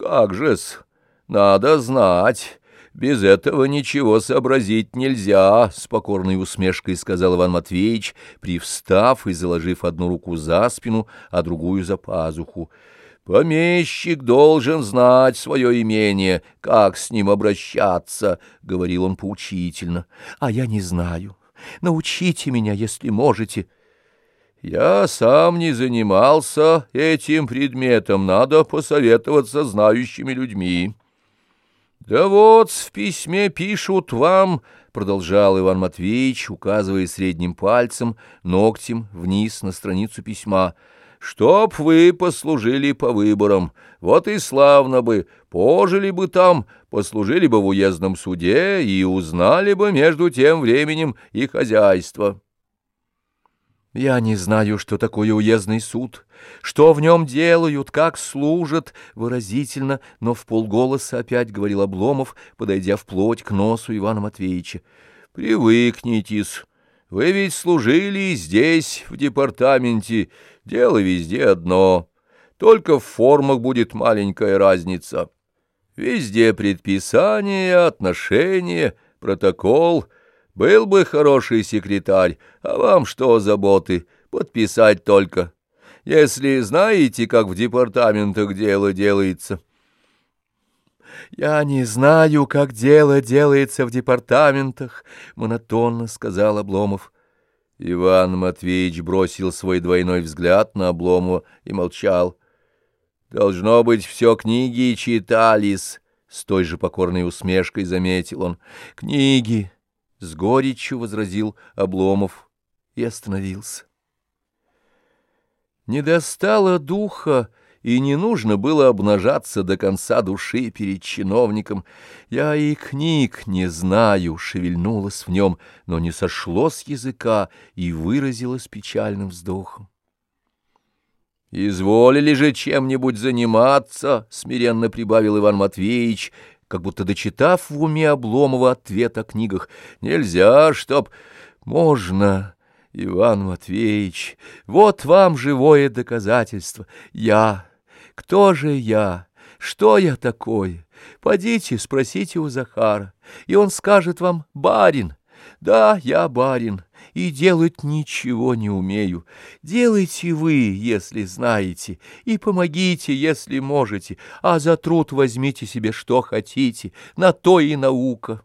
Как же-с, надо знать. Без этого ничего сообразить нельзя, — с покорной усмешкой сказал Иван Матвеевич, привстав и заложив одну руку за спину, а другую за пазуху. «Помещик должен знать свое имение, как с ним обращаться», — говорил он поучительно. «А я не знаю. Научите меня, если можете». «Я сам не занимался этим предметом, надо посоветоваться знающими людьми». «Да вот в письме пишут вам», — продолжал Иван Матвеевич, указывая средним пальцем, ногтем вниз на страницу письма, «чтоб вы послужили по выборам, вот и славно бы, пожили бы там, послужили бы в уездном суде и узнали бы между тем временем и хозяйство». «Я не знаю, что такое уездный суд, что в нем делают, как служат», — выразительно, но в полголоса опять говорил Обломов, подойдя вплоть к носу Ивана Матвеевича. «Привыкнитесь, вы ведь служили здесь, в департаменте, дело везде одно, только в формах будет маленькая разница. Везде предписания, отношения, протокол — был бы хороший секретарь, а вам что заботы, подписать только. Если знаете, как в департаментах дело делается. «Я не знаю, как дело делается в департаментах», — монотонно сказал Обломов. Иван Матвеевич бросил свой двойной взгляд на Обломова и молчал. «Должно быть, все книги читались», — с той же покорной усмешкой заметил он. «Книги». С горечью возразил Обломов и остановился. Не достало духа, и не нужно было обнажаться до конца души перед чиновником. Я и книг не знаю, шевельнулось в нем, но не сошло с языка и выразилось печальным вздохом. «Изволили же чем-нибудь заниматься», — смиренно прибавил Иван Матвеевич, как будто дочитав в уме Обломова ответ о книгах. «Нельзя, чтоб...» «Можно, Иван Матвеевич, вот вам живое доказательство. Я... Кто же я? Что я такой? Подите, спросите у Захара, и он скажет вам «барин». Да, я барин, и делать ничего не умею. Делайте вы, если знаете, и помогите, если можете, а за труд возьмите себе что хотите, на то и наука».